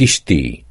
Quistí